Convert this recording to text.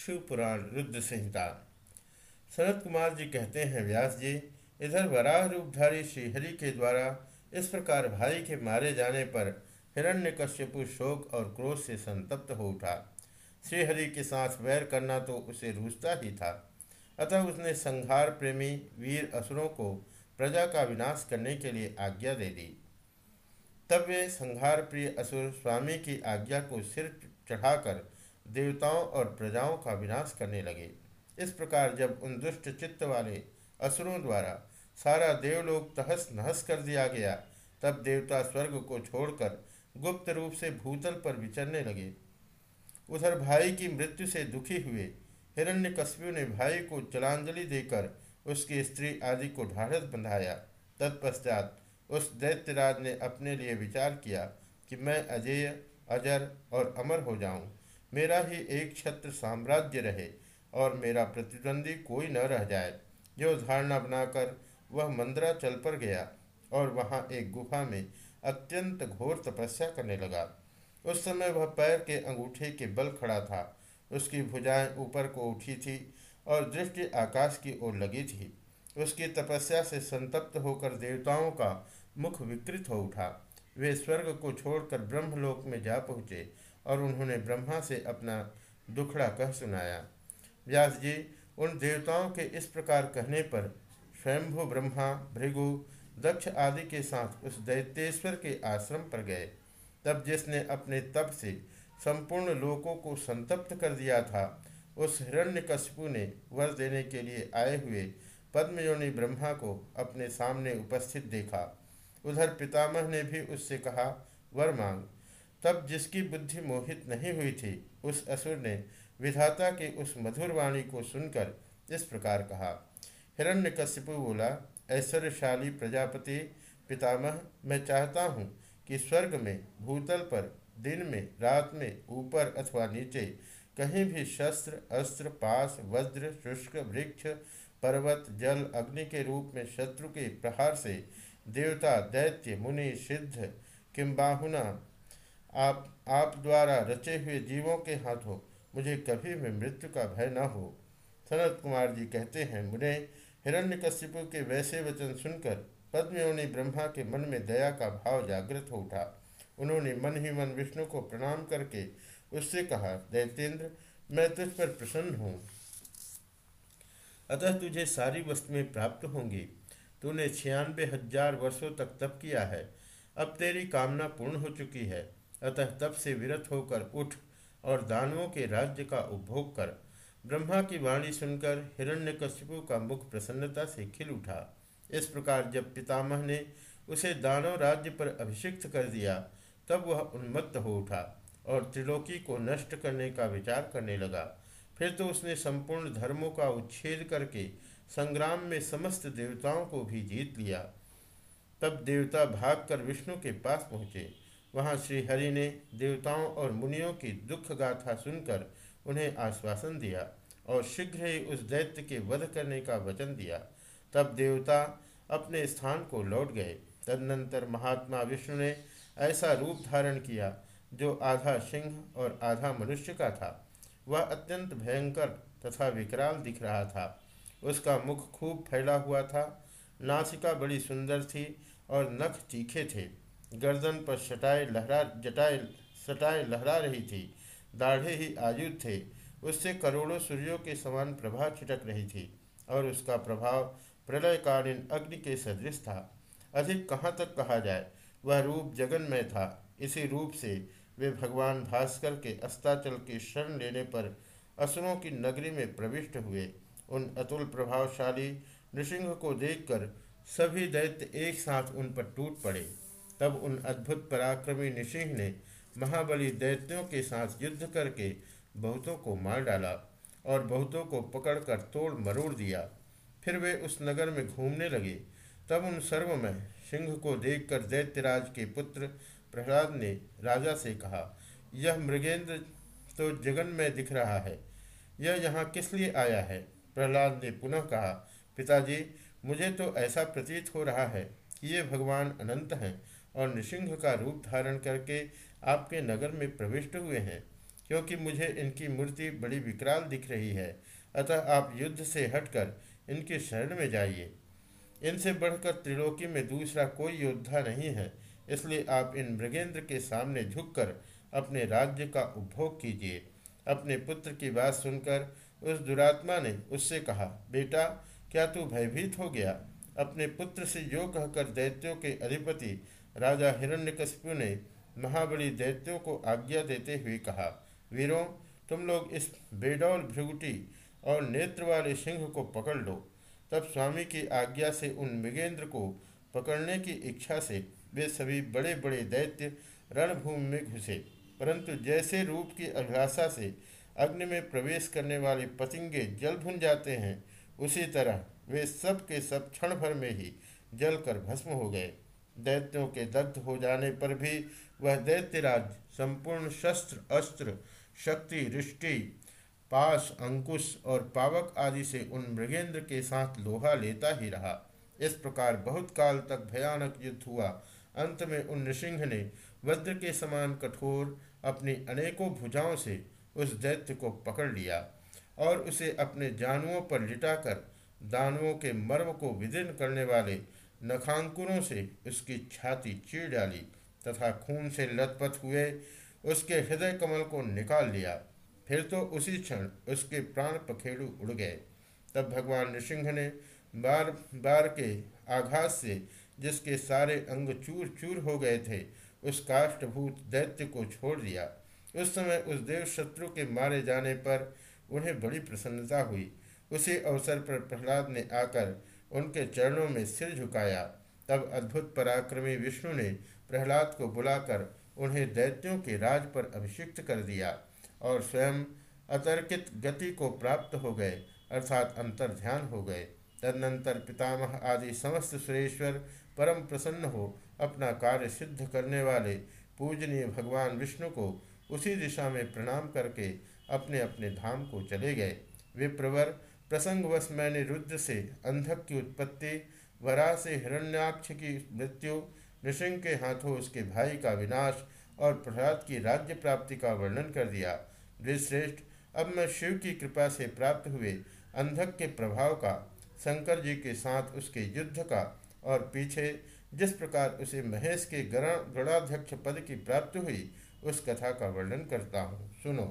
शिव पुराण रुद्र संहिता। सनत कुमार जी कहते हैं, व्यास जी, इधर वराह रूपधारी श्रीहरि के द्वारा इस प्रकार भाई के मारे जाने पर हिरण्यकश्यपु शोक और क्रोध से संतप्त हो उठा। श्रीहरि के साथ वैर करना तो उसे रूझता ही था। अतः उसने संहार प्रेमी वीर असुरों को प्रजा का विनाश करने के लिए आज्ञा दे दी। तब वे संहार प्रिय असुर स्वामी की आज्ञा को सिर चढ़ाकर देवताओं और प्रजाओं का विनाश करने लगे। इस प्रकार जब उन दुष्ट चित्त वाले असुरों द्वारा सारा देवलोक तहस नहस कर दिया गया, तब देवता स्वर्ग को छोड़कर गुप्त रूप से भूतल पर विचरने लगे। उधर भाई की मृत्यु से दुखी हुए हिरण्य कश्यु ने भाई को जलांजलि देकर उसकी स्त्री आदि को ढाढ़स बंधाया। तत्पश्चात उस दैत्यराज ने अपने लिए विचार किया कि मैं अजेय, अजर और अमर हो जाऊँ। मेरा ही एक छत्र साम्राज्य रहे और मेरा प्रतिद्वंदी कोई न रह जाए। जो धारणा बनाकर वह मंदरा चल पर गया और वहाँ एक गुफा में अत्यंत घोर तपस्या करने लगा। उस समय वह पैर के अंगूठे के बल खड़ा था। उसकी भुजाएँ ऊपर को उठी थी और दृष्टि आकाश की ओर लगी थी। उसकी तपस्या से संतप्त होकर देवताओं का मुख विकृत हो उठा। वे स्वर्ग को छोड़कर ब्रह्मलोक में जा पहुँचे और उन्होंने ब्रह्मा से अपना दुखड़ा कह सुनाया, व्यास जी, उन देवताओं के इस प्रकार कहने पर स्वयंभु ब्रह्मा, भृगु, दक्ष आदि के साथ उस दैत्येश्वर के आश्रम पर गए। तब जिसने अपने तप से संपूर्ण लोकों को संतप्त कर दिया था, उस हिरण्यकश्यपु ने वर देने के लिए आए हुए पद्मयोनि ब्रह्मा को अपने सामने उपस्थित देखा। उधर पितामह ने भी उससे कहा, वर मांग। तब जिसकी बुद्धि मोहित नहीं हुई थी, उस असुर ने विधाता की उस मधुर वाणी को सुनकर इस प्रकार कहा, हिरण्यकश्यपु बोला, ऐश्वर्यशाली प्रजापति पितामह, मैं चाहता हूँ कि स्वर्ग में, भूतल पर, दिन में, रात में, ऊपर अथवा नीचे, कहीं भी शस्त्र, अस्त्र, पास, वज्र, शुष्क, वृक्ष, पर्वत, जल, अग्नि के रूप में शत्रु के प्रहार से देवता, दैत्य, मुनि, सिद्ध किम्बाहुना आप आप द्वारा रचे हुए जीवों के हाथों मुझे कभी भी मृत्यु का भय न हो। सनत कुमार जी कहते हैं, मुझे हिरण्यकश्यपु के वैसे वचन सुनकर पद्मयोनि ब्रह्मा के मन में दया का भाव जागृत हो उठा। उन्होंने मन ही मन विष्णु को प्रणाम करके उससे कहा, दैतेंद्र, मैं तुझ पर प्रसन्न हूँ। अतः तुझे सारी वस्तुएँ प्राप्त होंगी। तूने छियानवे हज़ार वर्षों तक तप किया है। अब तेरी कामना पूर्ण हो चुकी है। अतः तप से विरत होकर उठ और दानवों के राज्य का उपभोग कर। ब्रह्मा की वाणी सुनकर हिरण्यकश्यपु का मुख प्रसन्नता से खिल उठा। इस प्रकार जब पितामह ने उसे दानव राज्य पर अभिषिक्त कर दिया, तब वह उन्मत्त हो उठा और त्रिलोकी को नष्ट करने का विचार करने लगा। फिर तो उसने संपूर्ण धर्मों का उच्छेद करके संग्राम में समस्त देवताओं को भी जीत लिया। तब देवता भागकर विष्णु के पास पहुँचे। वहाँ श्रीहरि ने देवताओं और मुनियों की दुख गाथा सुनकर उन्हें आश्वासन दिया और शीघ्र ही उस दैत्य के वध करने का वचन दिया। तब देवता अपने स्थान को लौट गए। तदनंतर महात्मा विष्णु ने ऐसा रूप धारण किया जो आधा सिंह और आधा मनुष्य का था। वह अत्यंत भयंकर तथा विकराल दिख रहा था। उसका मुख खूब फैला हुआ था, नासिका बड़ी सुंदर थी और नख तीखे थे। गर्दन पर सटाए लहरा, जटाए, सटाए लहरा रही थी। दाढ़े ही आयुध थे। उससे करोड़ों सूर्यों के समान प्रभा छिटक रही थी और उसका प्रभाव प्रलयकालीन अग्नि के सदृश था। अधिक कहाँ तक कहा जाए? वह रूप जगन्मय था। इसी रूप से वे भगवान भास्कर के अस्ताचल के शरण लेने पर असुरों की नगरी में प्रविष्ट हुए। उन अतुल प्रभावशाली नृसिंह को देखकर सभी दैत्य एक साथ उन पर टूट पड़े। तब उन अद्भुत पराक्रमी निसिंह ने महाबली दैत्यों के साथ युद्ध करके बहुतों को मार डाला और बहुतों को पकड़कर तोड़ मरोड़ दिया। फिर वे उस नगर में घूमने लगे। तब उन सर्व में सिंह को देखकर दैत्यराज के पुत्र प्रहलाद ने राजा से कहा, यह मृगेंद्र तो जगन में दिख रहा है। यह यहाँ किस लिए आया है? प्रहलाद ने पुनः कहा, पिताजी, मुझे तो ऐसा प्रतीत हो रहा है कि ये भगवान अनंत हैं। और नृसिंह का रूप धारण करके आपके नगर में प्रविष्ट हुए हैं, क्योंकि मुझे इनकी मूर्ति बड़ी विकराल दिख रही है। अतः आप युद्ध से हटकर इनके शरण में जाइए। इनसे बढ़कर त्रिलोकी में दूसरा कोई योद्धा नहीं है, इसलिए आप इन मृगेंद्र के सामने झुककर अपने राज्य का उपभोग कीजिए। अपने पुत्र की बात सुनकर उस दुरात्मा ने उससे कहा, बेटा, क्या तू भयभीत हो गया? अपने पुत्र से जो कहकर दैत्यों के अधिपति राजा हिरण्यकशिपु ने महाबली दैत्यों को आज्ञा देते हुए कहा, वीरों, तुम लोग इस बेडौल भृगुटी और नेत्र वाले सिंह को पकड़ लो। तब स्वामी की आज्ञा से उन मृगेंद्र को पकड़ने की इच्छा से वे सभी बड़े बड़े दैत्य रणभूमि में घुसे। परंतु जैसे रूप की अभिलाषा से अग्नि में प्रवेश करने वाले पतिंगे जल भुन जाते हैं, उसी तरह वे सब के सब क्षण भर में ही जलकर भस्म हो गए। दैत्यों के दग्ध हो जाने पर भी वह दैत्यराज, संपूर्ण शस्त्र, अस्त्र, शक्ति रिष्टि पास, अंकुश और पावक आदि से उन मृगेंद्र के साथ लोहा लेता ही रहा। इस प्रकार बहुत काल तक भयानक युद्ध हुआ। अंत में उन नृसिंह ने वज्र के समान कठोर अपनी अनेकों भुजाओं से उस दैत्य को पकड़ लिया और उसे अपने जानुओं पर लिटाकर दानवों के मर्म को विदीर्ण करने वाले नखांकुरों से उसकी छाती चीर डाली तथा खून से लथपथ हुए, उसके हृदय कमल को निकाल लिया। फिर तो उसी क्षण उसके प्राण पखेड़ू उड़ गए। तब भगवान नृसिंह ने बार बार के आघात से जिसके सारे अंग चूर चूर हो गए थे, उस काष्ठभूत दैत्य को छोड़ दिया। उस समय उस देव शत्रु के मारे जाने पर उन्हें बड़ी प्रसन्नता हुई। उसी अवसर पर प्रहलाद ने आकर उनके चरणों में सिर झुकाया। तब अद्भुत पराक्रमी विष्णु ने प्रहलाद को बुलाकर उन्हें दैत्यों के राज पर अभिषिक्त कर दिया और स्वयं अतर्कित गति को प्राप्त हो गए, अर्थात अंतर ध्यान हो गए। तदनंतर पितामह आदि समस्त सुरेश्वर परम प्रसन्न हो अपना कार्य सिद्ध करने वाले पूजनीय भगवान विष्णु को उसी दिशा में प्रणाम करके अपने अपने धाम को चले गए। वे प्रवर प्रसंगवश मैंने रुद्र से अंधक की उत्पत्ति, वरा से हिरण्याक्ष की मृत्यु, नृसिंह के हाथों उसके भाई का विनाश और प्रहलाद की राज्य प्राप्ति का वर्णन कर दिया। श्रेष्ठ अब मैं शिव की कृपा से प्राप्त हुए अंधक के प्रभाव का, शंकर जी के साथ उसके युद्ध का और पीछे जिस प्रकार उसे महेश के गणाध्यक्ष पद की प्राप्ति हुई, उस कथा का वर्णन करता हूँ। सुनो।